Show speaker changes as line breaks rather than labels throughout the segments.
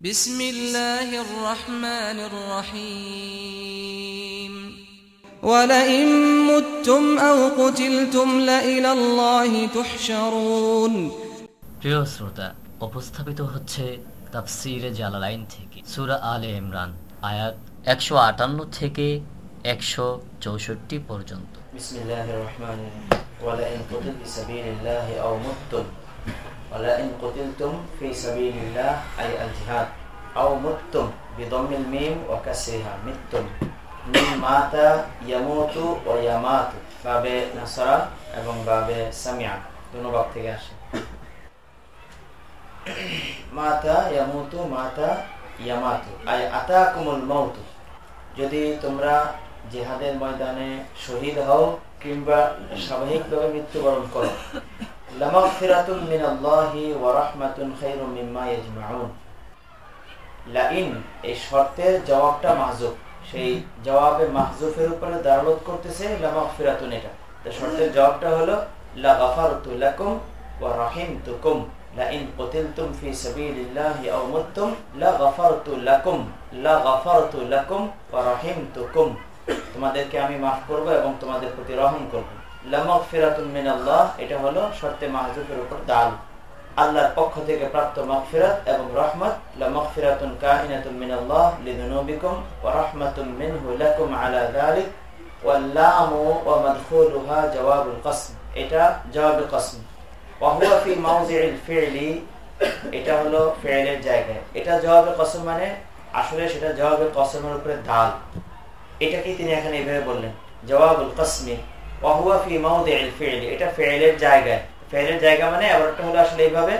بسم الله الرحمن الرحيم ولئن متم أو قتلتم لإلى الله تحشرون
প্রিয় শ্রোতা উপস্থাপিত হচ্ছে তাফসিরে জালালাইন থেকে সূরা আলে ইমরান আয়াত একশো আটান্ন থেকে একশো চৌষট্টি পর্যন্ত
بسم الله الرحمن الرحيم ولئن قتل في سبيل الله أو متم ولئن قتلتم في سبيل الله أي الجهاد أو متم بضم الميم وكسرها متم من مات يموت ويمات বাবে নাসরা এবং বাবে সামিয়া দুনো বাক থেকে আসে মাতা ইয়ামুতু মাতা ইয়ামাতু আই আতাকুমুল মাউতু যদি তোমরা জেহাদের ময়দানে শহীদ হও কিংবা স্বাভাবিকভাবে মৃত্যুবরণ করো তোমাদেরকে আমি মাফ করব এবং তোমাদের প্রতি রহম করব। এটা হলো শর্তে মাহজুফের উপর দাল আল্লাহর পক্ষ থেকে প্রাপ্ত মাগফিরাত এবং রহমত এটা এটা মানে আসলে সেটা উপরে দাল তিনি এখানে এইভাবে বললেন? জওয়াবুল কসমি। ওয়াহুয়া ফি এটা ফি'লের জায়গায়। ফি'লের জায়গা মানে হলো আসলে এইভাবে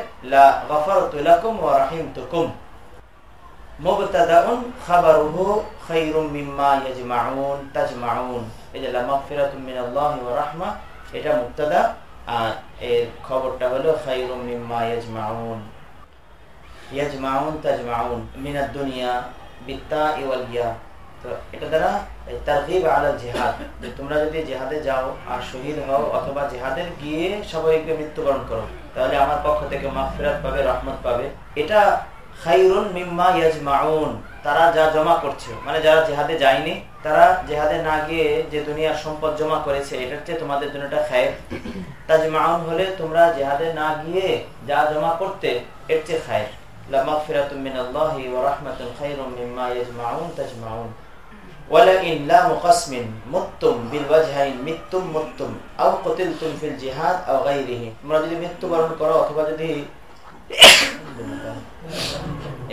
মিম্মা ইয়াজমাউন, তাজমাউন। এই যে লা মাগফিরাতুম মিনাল্লাহি ওয়া রাহমা, এটা মুবতাদা, আর এর খবরটা হলো তোমরা যদি জেহাদে যাও আর শহীদ হও অথবা গিয়ে সবাইকে মৃত্যুবরণ করো, তাহলে আমার পক্ষ থেকে মাফিরাত পাবে, রহমত পাবে। এটা খাইরুন মিম্মা ইয়াজমাউন, তারা যা জমা করছে মানে যারা জেহাদে যায়নি, তারা জেহাদে না গিয়ে যে দুনিয়ার সম্পদ জমা করেছে, এটার চেয়ে তোমাদের জন্য এটা খায়ের। তাজমাউন হলে তোমরা জেহাদে না গিয়ে যা জমা করতে, এর চেয়ে খায়ের। লামাগফিরাতুম মিনাল্লাহি ওয়া রাহমাতুন খায়রুম মিম্মা ইয়াজমাউন তাজমাউন। ولئن لا مقسم متم بالوجهين متم متم أو قتلتم في الجهاد أو غيره তোমরা যদি মৃত্যুবরণ করো অথবা যদি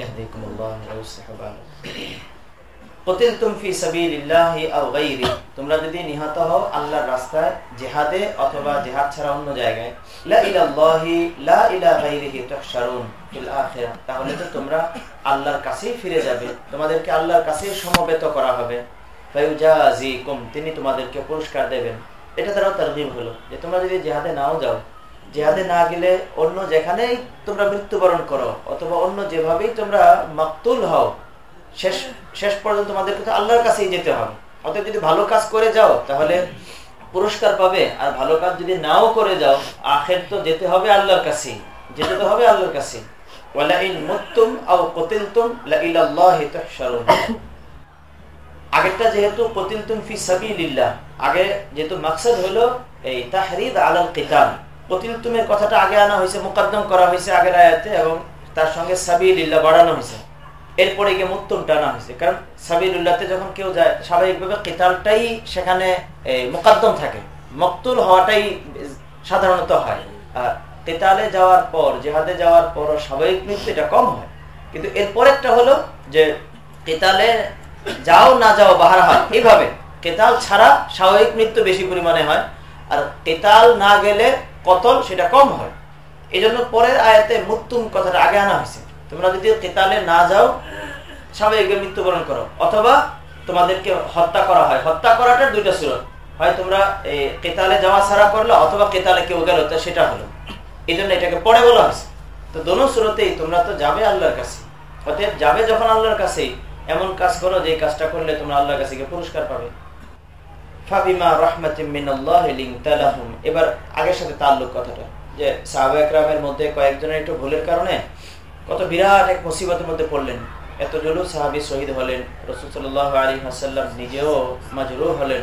يهديكم الله ويصلح بالكم কতিলতুম তোমরা যদি নিহত হও আল্লাহর রাস্তায়, জেহাদে অথবা জেহাদ ছাড়া অন্য জায়গায়, লা ইলাল্লাহি তাহলে তো তোমরা আল্লাহর কাছেই ফিরে যাবে। তোমাদেরকে আল্লাহর কাছেই সমবেত করা হবে। ফায়ুজাজিকুম, তিনি তোমাদেরকে পুরস্কার দেবেন। এটা তারা তারগিব হলো যে তোমরা যদি জেহাদে নাও যাও, জেহাদে না গেলে অন্য যেখানেই তোমরা মৃত্যুবরণ করো, অথবা অন্য যেভাবেই তোমরা মাকতুল হও শেষ শেষ পর্যন্ত তোমাদেরকে তো আল্লাহর কাছেই যেতে হবে। অতএব যদি ভালো কাজ করে যাও, তাহলে পুরস্কার পাবে। আর ভালো কাজ যদি নাও করে যাও, আখের তো যেতে হবে আল্লাহর কাছেই। যেতে তো হবে আল্লাহর কাছে কথাটা আগে আনা হয়েছে, মোকদ্দম করা হয়েছে আগের আয়াতে, এবং তার সঙ্গে সাবিলিল্লাহ বাড়ানো হয়েছে। এরপরে গিয়ে মুত্তম টানা হয়েছে। কারণ সাবিরুল্লাহতে যখন কেউ যায়, স্বাভাবিকভাবে কেতালটাই সেখানে মোকাদ্দম থাকে। মকতুল হওয়াটাই সাধারণত হয়। আর কেতালে যাওয়ার পর, জেহাদে যাওয়ার পর স্বাভাবিক মৃত্যু এটা কম হয়। কিন্তু এরপরেরটা হলো যে, কেতালে যাও না যাও বাহার হয় এইভাবে কেতাল ছাড়া স্বাভাবিক মৃত্যু বেশি পরিমাণে হয়। আর কেতাল না গেলে কতল সেটা কম হয়। এই জন্য পরের আয়াতে মুত্তুম কথাটা আগে আনা হয়েছে। তোমরা যদি কেতালে না যাও স্বাভাবিক মৃত্যুবরণ করো। অথবা তোমাদেরকে হত্যা করা হয়। হত্যা করাটার দুইটা সুরত। হয় তোমরা কেতালে যাওয়া ছাড়া করল, অথবা কেতালে কেউ গেল, তো সেটা হলো। এই জন্য এটাকে পরে বলা হয়েছে। তো দোনো সুরতেই তোমরা তো যাবে আল্লাহর কাছে। অতএব যাবে যখন আল্লাহর কাছেই এমন কাজ করো যে কাজটা করলে তোমরা আল্লাহর কাছে পুরস্কার পাবে। ফাবিমা রহমাতিম এবার আগের সাথে তাল্লুক কথাটা। যে সাহাবা একরামের মধ্যে কয়েকজনের একটু ভুলের কারণে কত বিরাট এক মুসিবতের মধ্যে পড়লেন। এত জলু সাহাবি শহীদ হলেন, রসুল সাল্লাহ আলী হাসাল্লাম নিজেও মাজরু হলেন।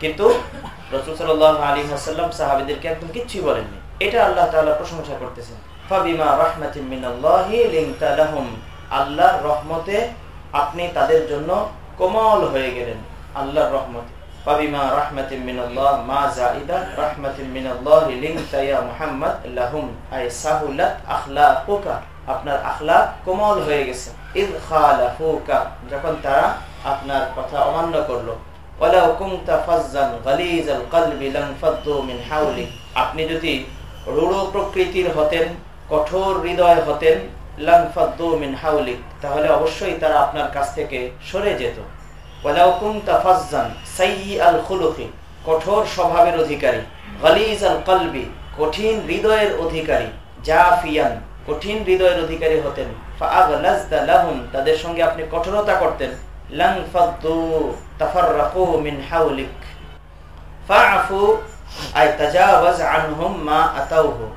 কিন্তু রসুল সাল্লাহ আলী হাসাল্লাম সাহাবিদেরকে একদম কিচ্ছুই বলেননি। এটা আল্লাহ তাআলা প্রশংসা করতেছেন। ফাবিমা রহমতে আপনি তাদের জন্য কোমল হয়ে গেলেন। আল্লাহর রহমতে। ফাবিমা রাহমাতিন মিনাল্লাহ মা জাইদা রাহমাতিন মিনাল্লাহি লিনতা ইয়া মুহাম্মদ লাহুম। আই সাহুলাত আখলাকুকা। আপনার আখলাক কোমল হয়ে গেছে। ইদ খালাফুকা, যখন তারা আপনার কথা অমান্য করল। আপনি যদি রূঢ় প্রকৃতির হতেন, কঠোর হৃদয় হতেন লানফাদ্দু মিন হাওলিক তাহলে অবশ্যই তারা আপনার কাছ থেকে সরে যেত। ওয়ালাউ কুনতা ফাজ্জান সাইয়্যাল খুলুকি, কঠোর স্বভাবের অধিকারী। গলিজ আল কলবি, কঠিন হৃদয়ের অধিকারী। জাফিয়ান কঠিন হৃদয়ের অধিকারী হতেন। তাদের সঙ্গে আপনি কঠোরতা করতেন।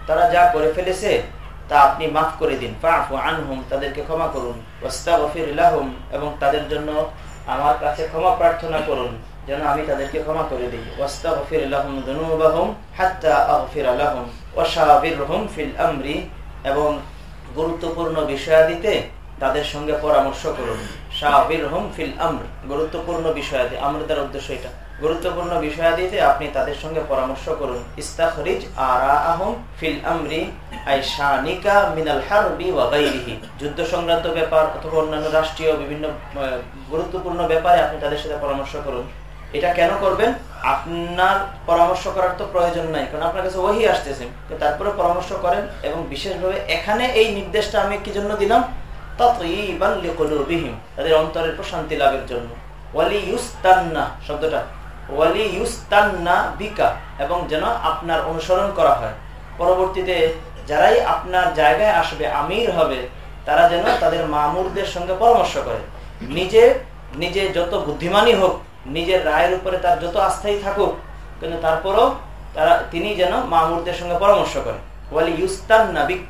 তারা যা করে ফেলেছে, তা আপনি মাফ করে দিন। ফাআফু আনহুম, তাদেরকে ক্ষমা করুন। ওয়াস্তাগফির লাহুম, এবং তাদের জন্য আমার কাছে ক্ষমা প্রার্থনা করুন, যেন আমি তাদেরকে ক্ষমা করে দিই। ওয়াস্তাগফির লাহুম যুনুবাহুম হাত্তা আগফির লাহুম, ওয়াশাবিরহুম ফিল আমরি। এবং গুরুত্বপূর্ণ বিষয়াদিতে তাদের সঙ্গে পরামর্শ করুন। শাহির হোম ফিল আমর। গুরুত্বপূর্ণ বিষয়াদি, আমরদার উদ্দেশ্য এটা। গুরুত্বপূর্ণ বিষয়াদিতে আপনি তাদের সঙ্গে পরামর্শ করুন। ইস্তাখরিজ আহম ফিল আমরি আই মিনাল হারবি যুদ্ধ সংক্রান্ত ব্যাপার অথবা অন্যান্য রাষ্ট্রীয় বিভিন্ন গুরুত্বপূর্ণ ব্যাপারে আপনি তাদের সাথে পরামর্শ করুন। এটা কেন করবেন? আপনার পরামর্শ করার তো প্রয়োজন নাই, কারণ আপনার কাছে ওহি আসতেছে। তারপরে পরামর্শ করেন এবং বিশেষভাবে এখানে এই নির্দেশটা আমি কি জন্য দিলাম? তাদের অন্তরের প্রশান্তি লাভের জন্য। ওয়ালি ইউস্তান্না শব্দটা। ওয়ালি ইউস্তান্না বিকা, এবং যেন আপনার অনুসরণ করা হয়। পরবর্তীতে যারাই আপনার জায়গায় আসবে, আমির হবে, তারা যেন তাদের মামুরদের সঙ্গে পরামর্শ করে। নিজে নিজে যত বুদ্ধিমানই হোক নিজের রায়ের উপরে তার যত আস্থাই থাকুক, কিন্তু তারপরও তারা, তিনি যেন মামুরদের সঙ্গে পরামর্শ করেন। ওয়ালি ইউস্তান নাবিক,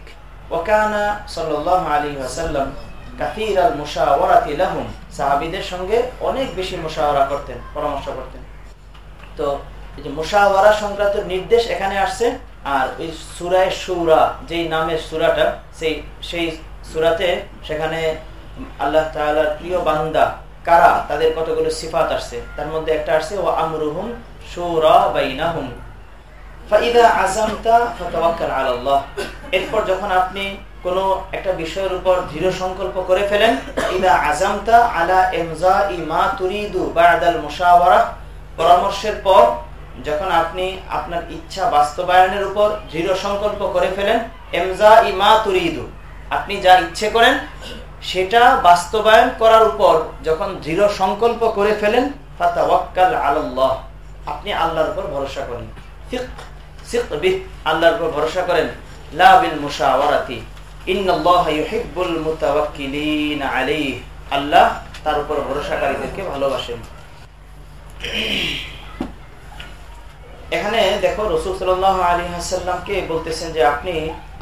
ওকানা সাল্লাহ আলী আসাল্লাম কাতির আল মুশাওয়ারাতি লাহুম, সাহাবিদের সঙ্গে অনেক বেশি মুশাওয়ারা করতেন, পরামর্শ করতেন। তো এই যে মুশাওয়ারা সংক্রান্ত নির্দেশ এখানে আসছে, আর ওই সুরায় সুরা যেই নামের সুরাটা, সেই সেই সুরাতে সেখানে আল্লাহ তাআলার প্রিয় বান্দা কারা? তাদের কতগুলো সিফাত আসছে? তার মধ্যে একটা আসছে ও আমরুহুম সুরা বাইনাহুম। ফাইদা আজামতা ফাতাওয়াক্কাল আলাল্লাহ। এরপর যখন আপনি কোনো একটা বিষয়ের উপর দৃঢ় সংকল্প করে ফেলেন ইদা আজামতা আলা এমজা ইমা তুরিদু বাদাল মুশাওয়ারা পরামর্শের পর যখন আপনি আপনার ইচ্ছা বাস্তবায়নের উপর দৃঢ় সংকল্প করে ফেলেন এমজা ইমা তুরিদু, আপনি যা ইচ্ছে করেন সেটা বাস্তবায়ন করার উপর যখন দৃঢ় সংকল্প করে ফেলেন আলাল্লাহ। আপনি আল্লাহর উপর ভরসা করেন। আল্লাহর উপর ভরসা করেন। লা আল্লাহ তার উপর ভরসাকারীদেরকে ভালোবাসেন। এখানে দেখো রসুল সাল্লাহ আলী হাসাল্লামকে বলতেছেন যে আপনি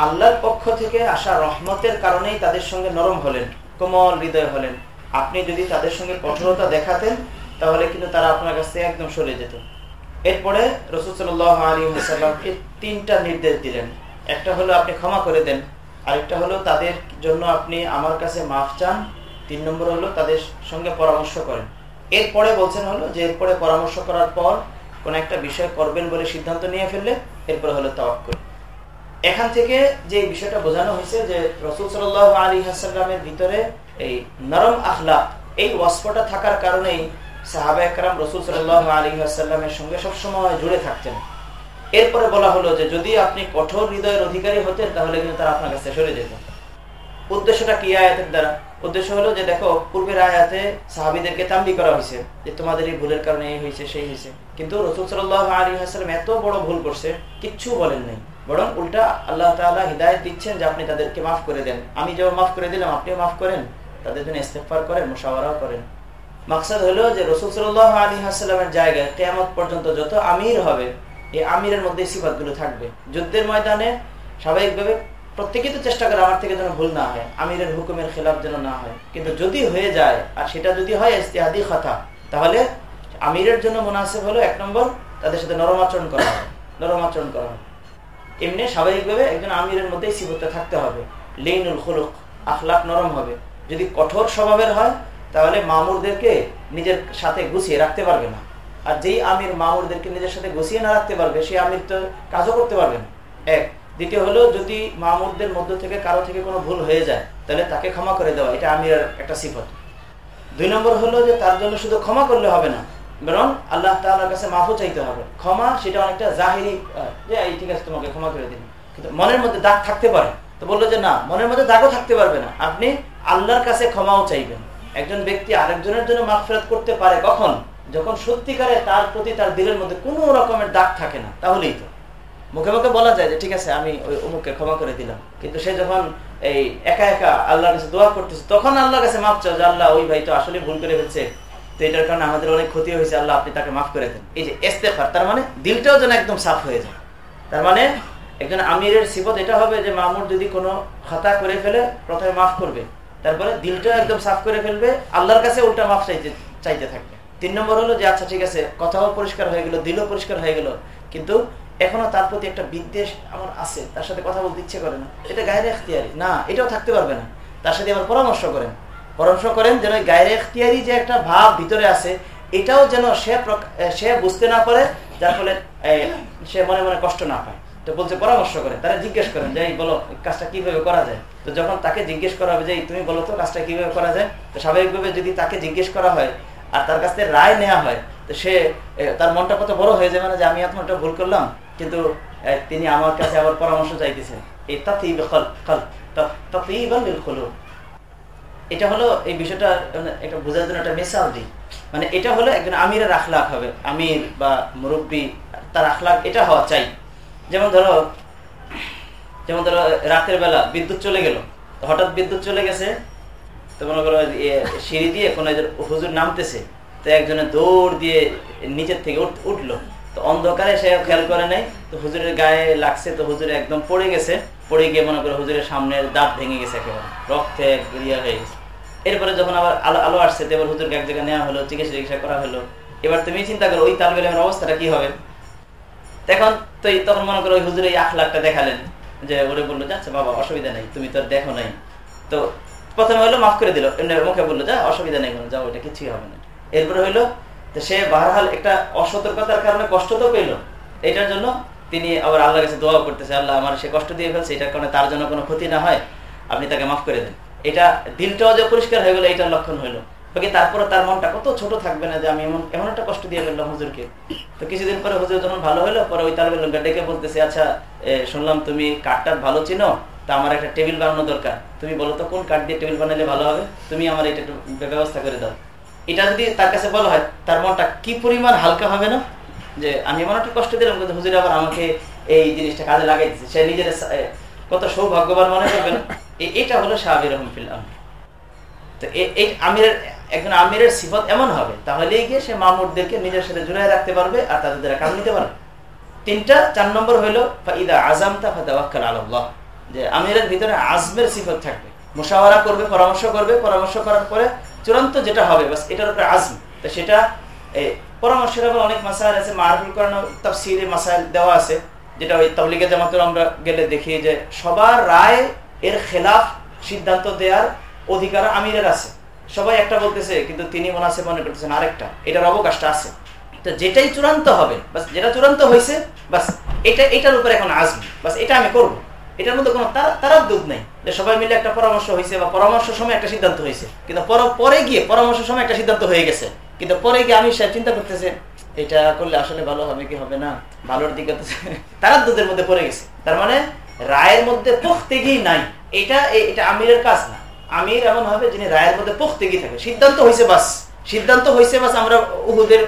আল্লাহর পক্ষ থেকে আসা রহমতের কারণেই তাদের সঙ্গে নরম হলেন। কোমল হৃদয় হলেন। আপনি যদি তাদের সঙ্গে কঠোরতা দেখাতেন, তাহলে কিন্তু তারা আপনার কাছ থেকে একদম সরে যেত। এরপরে রসুল সাল্লাহ আলী হাসাল্লামকে তিনটা নির্দেশ দিলেন। একটা হলো আপনি ক্ষমা করে দেন, আরেকটা হলো তাদের জন্য আপনি আমার কাছে মাফ চান, তিন নম্বর হলো তাদের সঙ্গে পরামর্শ করেন। এরপরে বলছেন হলো যে এরপরে পরামর্শ করার পর কোন একটা বিষয় করবেন বলে সিদ্ধান্ত নিয়ে ফেললে, এরপরে হলো তাওয়াক্কুল। এখান থেকে যে বিষয়টা বোঝানো হয়েছে যে রসুল সাল আলী হাসাল্লামের ভিতরে এই নরম আখলা এই ওয়াস্পটা থাকার কারণেই সাহাবা একরাম রসুল সাল আলী হাসাল্লামের সঙ্গে সবসময় জুড়ে থাকতেন। এরপরে বলা হলো যে যদি আপনি কঠোর হৃদয়ের অধিকারী হতেন, তাহলে কিন্তু তারা আপনার কাছে সরে যেত। উদ্দেশ্যটা কি আয়াতের দ্বারা? উদ্দেশ্য হলো যে দেখো, পূর্বের আয়াতে সাহাবিদেরকে তাম্বি করা হয়েছে যে তোমাদের এই ভুলের কারণে এই হয়েছে, সেই হয়েছে। কিন্তু রসুল সাল্লাহ আলী হাসলাম এত বড় ভুল করছে, কিচ্ছু বলেন নাই। বরং উল্টা আল্লাহ তালা হৃদায়ত দিচ্ছেন যে আপনি তাদেরকে মাফ করে দেন। আমি যেমন মাফ করে দিলাম, আপনিও মাফ করেন। তাদের জন্য ইস্তেফার করেন, মোশাওয়ারাও করেন। মাকসাদ হলো যে রসুল সাল্লাহ আলী হাসলামের জায়গায় কেয়ামত পর্যন্ত যত আমির হবে, এই আমিরের মধ্যে সিফাতগুলো থাকবে। যুদ্ধের ময়দানে স্বাভাবিকভাবে প্রত্যেকেই তো চেষ্টা করে আমার থেকে যেন ভুল না হয়, আমিরের হুকুমের খেলাফ যেন না হয়। কিন্তু যদি হয়ে যায়, আর সেটা যদি হয় ইস্তেহাদি কথা তাহলে আমিরের জন্য মুনাসিব হলো এক নম্বর তাদের সাথে নরম আচরণ করা হবে নরম আচরণ করা। হবে এমনি স্বাভাবিকভাবে একজন আমিরের মধ্যেই সিবতে থাকতে হবে। লিনুল খুলুক আখলাক নরম হবে। যদি কঠোর স্বভাবের হয়, তাহলে মামুরদেরকে নিজের সাথে গুছিয়ে রাখতে পারবে না। আর যেই আমির মামুরদেরকে নিজের সাথে গুছিয়ে না রাখতে পারবে, সেই আমির তো কাজও করতে পারবে না। এক, দ্বিতীয় হলো, যদি মামুরদের মধ্য থেকে কারও থেকে কোনো ভুল হয়ে যায়, তাহলে তাকে ক্ষমা করে দেওয়া, এটা আমিরের একটা সিফত। দুই নম্বর হলো যে তার জন্য শুধু ক্ষমা করলে হবে না বরং আল্লাহ তাআলার কাছে মাফও চাইতে হবে। ক্ষমা সেটা অনেকটা জাহিরি যে, এই ঠিক আছে, তোমাকে ক্ষমা করে দিন কিন্তু মনের মধ্যে দাগ থাকতে পারে। তো বলল যে, না, মনের মধ্যে দাগও থাকতে পারবে না। আপনি আল্লাহর কাছে ক্ষমাও চাইবেন। একজন ব্যক্তি আরেকজনের জন্য মাগফিরাত করতে পারে কখন? যখন সত্যিকারে তার প্রতি তার দিলের মধ্যে কোনো রকমের দাগ থাকে না, তাহলেই তো। মুখে মুখে বলা যায় যে, ঠিক আছে, আমি ওই অমুককে ক্ষমা করে দিলাম। কিন্তু সে যখন এই একা একা আল্লাহর কাছে দোয়া করতেছে, তখন আল্লাহর কাছে মাফ চাও যে, আল্লাহ, ওই ভাই তো আসলে ভুল করে ফেলছে। তো এটার কারণে আমাদের অনেক ক্ষতি হয়েছে। আল্লাহ আপনি তাকে মাফ করে দেন। এই যে এস্তেফার তার মানে দিলটাও যেন একদম সাফ হয়ে যায়। তার মানে একজন আমিরের সিবত এটা হবে যে মামুর যদি কোনো খাতা করে ফেলে, প্রথমে মাফ করবে। তারপরে দিলটা একদম সাফ করে ফেলবে। আল্লাহর কাছে উল্টা মাফ চাইতে চাইতে থাকবে। তিন নম্বর হলো যে আচ্ছা ঠিক আছে, কথাও পরিষ্কার হয়ে গেল, দিলও পরিষ্কার হয়ে গেল। কিন্তু এখনও তার প্রতি একটা বিদ্বেষ আমার আছে। তার সাথে কথা বলতে ইচ্ছে করে না। এটা গায়ের এখতিয়ারি না, এটাও থাকতে পারবে না। তার সাথে আমার পরামর্শ করেন। পরামর্শ করেন যেন গায়ের এখতিয়ারি যে একটা ভাব ভিতরে আছে, এটাও যেন সে সে বুঝতে না পারে, যার ফলে সে মনে মনে কষ্ট না পায়। তো বলছে, পরামর্শ করেন, তারা জিজ্ঞেস করেন যে বলো কাজটা কীভাবে করা যায়? তো যখন তাকে জিজ্ঞেস করা হবে যে তুমি বলো তো, কাজটা কীভাবে করা যায়? তো স্বাভাবিকভাবে যদি তাকে জিজ্ঞেস করা হয়, আর তার কাছ থেকে রায় নেওয়া হয়, তো সে তার মনটা কত বড় হয়ে যাবে না যে, আমি এত একটা ভুল করলাম? কিন্তু তিনি আমার কাছে আবার পরামর্শ চাইতেছেন এই তাতেই তাতেই খোলো এটা হলো এই বিষয়টা মানে একটা বোঝার জন্য একটা মেসাল দিই। মানে এটা হলো একজন আমিরের আখলাক হবে। আমির বা মুরব্বী, তার আখলাক এটা হওয়া চাই। যেমন ধরো যেমন ধরো রাতের বেলা বিদ্যুৎ চলে গেল। হঠাৎ বিদ্যুৎ চলে গেছে, তো মনে করো সিঁড়ি দিয়ে কোনো একজন হুজুর নামতেছে, তো একজনে দৌড় দিয়ে নিচের থেকে উঠ- উঠল। তো অন্ধকারে সে খেয়াল করে নাই, তো হুজুরের গায়ে লাগছে, তো হুজুরে একদম পড়ে গেছে। পড়ে গিয়ে মনে করো হুজুরের সামনের দাঁত ভেঙে গেছে একেবারে। রক্তে গড়িয়া হয়ে গেছে। এরপরে যখন আবার আলো আলো আসছে এবার হুজুরকে এক জায়গায় নেওয়া হলো, চিকিৎসা চিকিৎসা করা হলো। এবার তুমি চিন্তা করো, ওই তালবেলের অবস্থাটা কি হবে? তখন তো তখন মনে করো ওই হুজুর এই আখ লাখটা দেখালেন, যে ওরে বলল যাচ্ছে বাবা, অসুবিধা নেই, তুমি তো দেখো নাই। তো প্রথমে হলো মাফ করে দিল, এমনি মুখে বলল, যা, অসুবিধা নেই কোনো, যাও, এটা কিছুই হবে না। এরপরে হইল সে বারহাল একটা অসতর্কতার কারণে কষ্ট তো পেল। এটার জন্য তিনি আবার আল্লাহর কাছে দোয়া করতেছে, আল্লাহ, আমার সে কষ্ট দিয়ে ফেলছে, এটার কারণে তার জন্য কোনো ক্ষতি না হয়, আপনি তাকে মাফ করে দেন। এটা দিলটাও যে পরিষ্কার হয়ে গেলো এটার লক্ষণ হইল। বাকি তারপরে তার মনটা কত ছোট থাকবে না যে আমি এমন এমন একটা কষ্ট দিয়ে ফেললাম হুজুরকে। তো কিছুদিন পরে হুজুর যখন ভালো হলো পরে ওই তালবেল ডেকে বলতেছে আচ্ছা শুনলাম তুমি কাঠটার ভালো চিনো তা আমার একটা টেবিল বানানো দরকার। তুমি বলো তো কোন কাঠ দিয়ে টেবিল বানালে ভালো হবে? তুমি আমার এটা একটু ব্যবস্থা করে দাও। এটা যদি তার কাছে বলা হয় তার মনটা কি পরিমাণ হালকা হবে না? যে আমি এমন একটা কষ্ট দিলাম কিন্তু হুজুর আবার আমাকে এই জিনিসটা কাজে সে নিজের সা- এ, কত সৌভাগ্যবান মনে করবে না এটা হলো সাহাবির রহমফিল তো এই আমিরের, একজন আমিরের সিফত এমন হবে, তাহলেই গিয়ে সে মামুরদেরকে নিজের সাথে রাখতে পারবে আর তাদের দ্বারা নিতে পারবে। তিনটা, চার নম্বর আলাল্লাহ। যে আমিরের ভিতরে আজমের সিফত থাকবে। মুশাওয়ারা করবে, পরামর্শ করবে, পরামর্শ করার পরে চূড়ান্ত যেটা হবে, বাস এটার উপরে আজম। তো সেটা পরামর্শের আবার অনেক মাসাইল আছে, মারফুল করানো তাফসিরে মাসাইল দেওয়া আছে। যেটা ওই তবলিগে জামাতের আমরা গেলে দেখি যে সবার রায় এর খেলাফ সিদ্ধান্ত দেওয়ার অধিকার আমিরের আছে। সবাই একটা বলতেছে, কিন্তু তিনি মনে আছে মনে করতেছেন আরেকটা। এটার অবকাশটা আছে। তো যেটাই চূড়ান্ত হবে, বাস যেটা চূড়ান্ত হয়েছে, বাস এটা, এটার উপরে এখন আসবে বাস এটা আমি করব। এটার মধ্যে কোনো তার তারার দুধ নেই। যে সবাই মিলে একটা পরামর্শ হয়েছে বা পরামর্শ সময় একটা সিদ্ধান্ত হয়েছে। কিন্তু পরে গিয়ে পরামর্শ সময় একটা সিদ্ধান্ত হয়ে গেছে। কিন্তু পরে গিয়ে আমি সে চিন্তা করতেছে এটা করলে আসলে ভালো হবে কি হবে না? ভালোর দিকে তো তারার দুধের মধ্যে পড়ে গেছে। তার মানে রায়ের মধ্যে পুখতেগি নাই। এটা এটা আমিরের কাজ না। আমির এমন হবে যিনি রায়ের মধ্যে পুখতেগি থাকে সিদ্ধান্ত হয়েছে বাস। সিদ্ধান্ত হয়েছে বাস আমরা উহুদের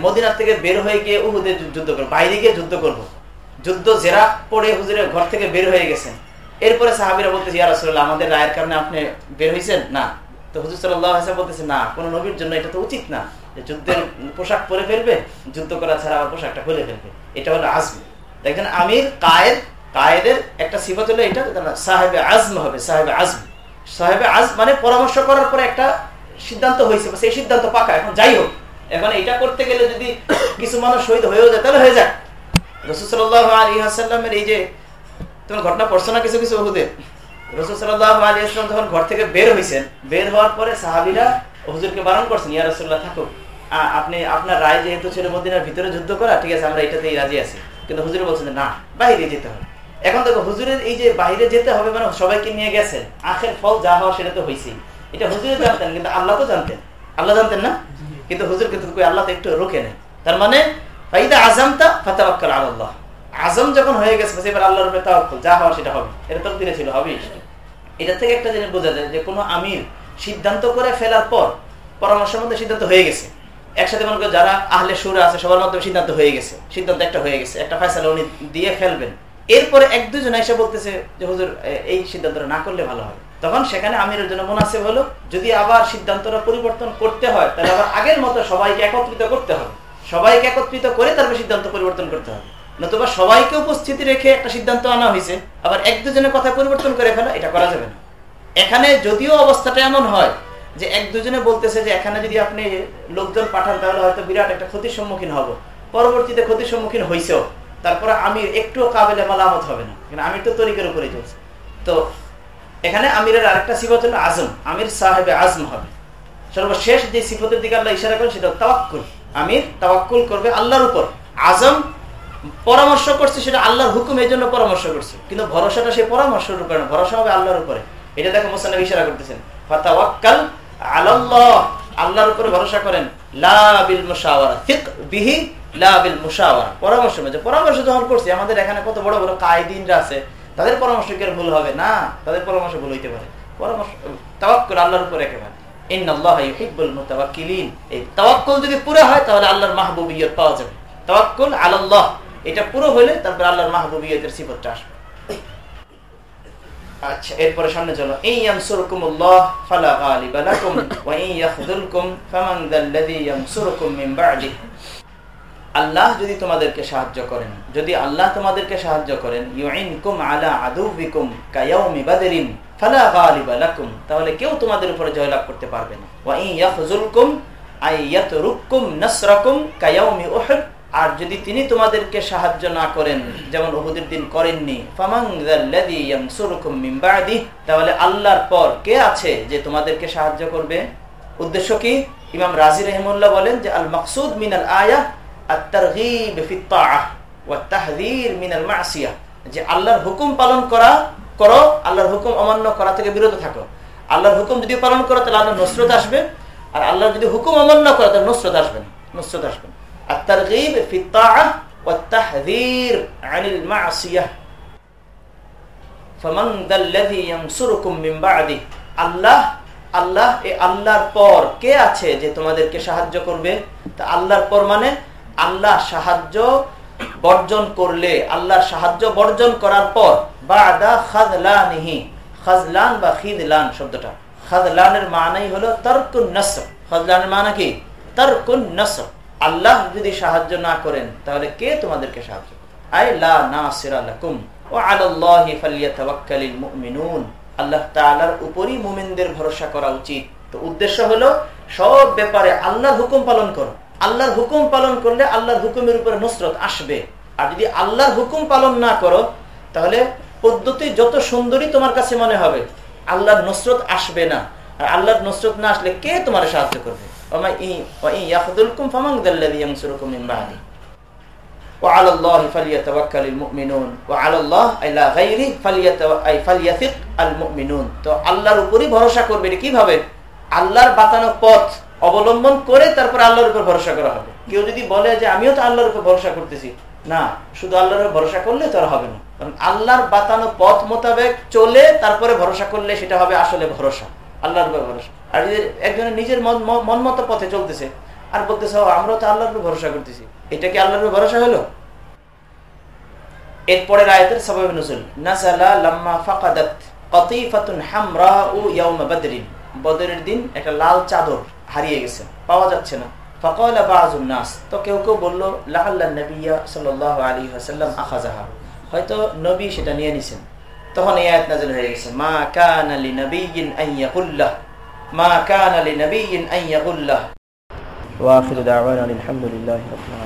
মদিনার থেকে বের হয়ে গিয়ে উহুদের যুদ্ধ করব, বাইরে গিয়ে যুদ্ধ করব। যুদ্ধ জেরা পড়ে হুজুরের ঘর থেকে বের হয়ে গেছেন। এরপরে সাহাবিরা বলতেছে, ইয়া রাসূলুল্লাহ, আমাদের রায়ের কারণে আপনি বের হয়েছেন না। তো হুজুর ওয়াসাল্লাম বলতেছে, না, কোন নবীর জন্য এটা তো উচিত না। যুদ্ধের পোশাক পরে ফেলবে যুদ্ধ করা ছাড়া আবার পোশাকটা খুলে ফেলবে। এটা হলো আজম। দেখেন আমির কায়েদ, কায়েদের একটা সিফত হলো এটা সাহেবে আজম হবে, সাহেবে আজম। সাহেবে আজ মানে পরামর্শ করার পরে একটা সিদ্ধান্ত হয়েছে সেই সিদ্ধান্ত পাকা, এখন যাই হোক। এখন এটা করতে গেলে যদি কিছু মানুষ শহীদ হয়েও যায়, তাহলে হয়ে যায় রসুসাল্লাহ আলী হাসাল্লামের এই যে, তোমার ঘটনা পড়ছো না কিছু কিছু হুদের রসুল সাল্লাহ আলী আসলাম যখন ঘর থেকে বের হয়েছেন বের হওয়ার পরে সাহাবিরা হুজুরকে বারণ করছেন, ইয়া রসুল্লাহ থাকুক আপনি, আপনার রায় যেহেতু ছিল মদিনার ভিতরে যুদ্ধ করা, ঠিক আছে, আমরা এটাতেই রাজি আছি। কিন্তু হুজুর বলছেন না, বাইরে যেতে হবে। এখন দেখো, হুজুরের এই যে বাইরে যেতে হবে মানে সবাইকে নিয়ে গেছেন। আখের ফল যা হওয়া সেটা তো হয়েছেই এটা হুজুরে জানতেন, কিন্তু আল্লাহ তো জানতেন। আল্লাহ জানতেন না? কিন্তু হুজুর কিন্তু আল্লাহ তো একটু রুখে নেই তার মানে ফাইদা আজমটা ফাতাবাক্কাল আল্লাহ। আজম যখন হয়ে গেছে এবার আল্লাহর উপরে তাওয়াক্কুল, যা হওয়া সেটা হবে। এটা তো দিনে ছিল হবেই এটা থেকে একটা জিনিস বোঝা যায় যে কোনো আমির সিদ্ধান্ত করে ফেলার পর, পরামর্শের মধ্যে সিদ্ধান্ত হয়ে গেছে। একসাথে মনে করো যারা আহলে সুরে আছে, সবার মাধ্যমে সিদ্ধান্ত হয়ে গেছে। সিদ্ধান্ত একটা হয়ে গেছে। একটা ফয়সালা উনি দিয়ে ফেলবেন। এরপরে এক দুজন এসে বলতেছে যে, হুজুর এই সিদ্ধান্তটা না করলে ভালো হয়। তখন সেখানে আমিরের জন্য মনাসেব হলো, যদি আবার সিদ্ধান্তটা পরিবর্তন করতে হয়, তাহলে আবার আগের মতো সবাইকে একত্রিত করতে হবে। সবাইকে একত্রিত করে তারপর সিদ্ধান্ত পরিবর্তন করতে হবে। নতুবা সবাইকে উপস্থিতি রেখে একটা সিদ্ধান্ত আনা হয়েছে, আবার এক দুজনের কথা পরিবর্তন করে ফেলা, এটা করা যাবে না। এখানে যদিও অবস্থাটা এমন হয় যে এক দুজনে বলতেছে যে এখানে যদি আপনি লোকজন পাঠান, তাহলে হয়তো বিরাট একটা ক্ষতির সম্মুখীন হব। পরবর্তীতে ক্ষতির সম্মুখীন হয়েছেও তারপরে আমির একটুও কাবেলে মালামত হবে না, কিন্তু আমির তো তরিকের উপরে চলছে। তো এখানে আমিরের আরেকটা সিফত হলো আজম, আমির সাহেবে আজম হবে। সর্বশেষ যে সিফতের দিকে আল্লাহ ইশারা করেন সেটা তাওয়াক্কুল। আমির তাওয়াক্কুল করবে আল্লাহর উপর। আজম পরামর্শ করছে সেটা আল্লাহর হুকুম এই জন্য পরামর্শ করছে। কিন্তু ভরসাটা সে পরামর্শের উপরে ভরসা হবে আল্লাহর উপরে। এটা দেখো মোসান্নব ইশারা করতেছেন, ফাতাওয়াক্কাল আলাল্লাহ, আল্লাহর উপরে ভরসা করেন পরামর্শ যে পরামর্শ যখন করছি, আমাদের এখানে কত বড় বড় কায়দিনরা আছে, তাদের পরামর্শ কি ভুল হবে? না, তাদের পরামর্শ ভুল হইতে পারে। আল্লাহর মাহবুবিয়ত পাওয়া যাবে। তাওয়াক্কুল আলাল্লাহ, এটা পুরো হলে তারপর আল্লাহর মাহবুবিয়তের সিফতটা আসবে। আচ্ছা এরপরে সামনে মিন আল্লাহ যদি তোমাদেরকে সাহায্য করেন, যদি আল্লাহ তোমাদেরকে সাহায্য করেন তাহলে কেউ তোমাদের উপরে জয়লাভ করতে পারবে না। আই ইয়াতরুকুম কায়াউমি আর যদি তিনি তোমাদেরকে সাহায্য না করেন, যেমন উহুদের দিন করেননি তাহলে আল্লাহর পর কে আছে যে তোমাদেরকে সাহায্য করবে? উদ্দেশ্য কি? ইমাম রাজি রহমুল্লাহ বলেন যে আল মকসুদ মিনাল আয়া যে আল্লাহর হুকুম পালন করা, করো, আল্লাহর হুকুম অমান্য করা থেকে বিরত থাকো। আল্লাহর হুকুম যদি পালন করো, তাহলে আল্লাহ নসরত আসবে। আর আল্লাহর যদি হুকুম অমান্য করো, তাহলে নসরত আসবে না, নসরত আসবে না। الترغيب في الطاعة والتحذير عن المعصية فمن ذا الذي ينصركم من بعده আল্লাহ আল্লাহ এই আল্লাহর পর কে আছে যে তোমাদেরকে সাহায্য করবে তা আল্লাহর পর মানে আল্লাহ সাহায্য বর্জন করলে আল্লাহর সাহায্য বর্জন করার পর বাদা খাজলানিহি খাজলান বা খিদলান শব্দটা খাজলানের মানাই হলো তর্কুন নসর খাজলানের মানা কি তর্কুন নসর আল্লাহ যদি সাহায্য না করেন, তাহলে কে তোমাদেরকে সাহায্য আল্লাহর হুকুম পালন করলে হুকুমের উপরে নুসরত আসবে। আর যদি হুকুম পালন না করো, তাহলে পদ্ধতি যত সুন্দরী তোমার কাছে মনে হবে, আল্লাহর নসরত আসবে না। আর আল্লাহর নসরত না আসলে কে তোমার সাহায্য করবে? وعلى الله فليتوكل المؤمنون وعلى الله لا غيره فليثق المؤمنون তো আল্লাহর উপরই ভরসা করবে কিভাবে আল্লাহর বাতানো পথ অবলম্বন করে তারপর আল্লাহর উপর ভরসা করা হবে কেউ যদি বলে যে আমিও তো আল্লাহর উপর ভরসা করতেছি না শুধু আল্লাহর উপর ভরসা করলে তো আর হবে না কারণ আল্লাহর বাতানো পথ মোতাবেক চলে তারপরে ভরসা করলে সেটা হবে আসলে ভরসা আল্লাহর উপর ভরসা আর একজনের নিজের মন মতো পথে চলতেছে। আর বলতেছে তো আল্লাহর ভরসা করতেছি। এটা কি আল্লাহর ভরসা হলো? এরপরের আয়াতের সবাব নজুল, নাজালা লাম্মা ফাকাদাত কতিফাতুন হামরা ও ইয়াউমা বদরের দিন একটা লাল চাদর হারিয়ে গেছে, পাওয়া যাচ্ছে না। ফাকালা বাযুন নাস, তো কেউ কেউ বলল, লাআল্লা নবিয়্যা সাল্লাল্লাহু আলাইহি ওয়াসাল্লাম আখাযাহা। হয়তো নবী সেটা নিয়ে নিছেন। তখন এই আয়াত নাযিল হয়ে গেছে, মা কান আলি নবিয়িন আন ইয়াকুল্লাহ মা কান আলি নবিয়িন আন ইয়াকুল্লাহ ওয়া আখিরু দাওয়ানা আলহামদুলিল্লাহি রাব্বিল আলামিন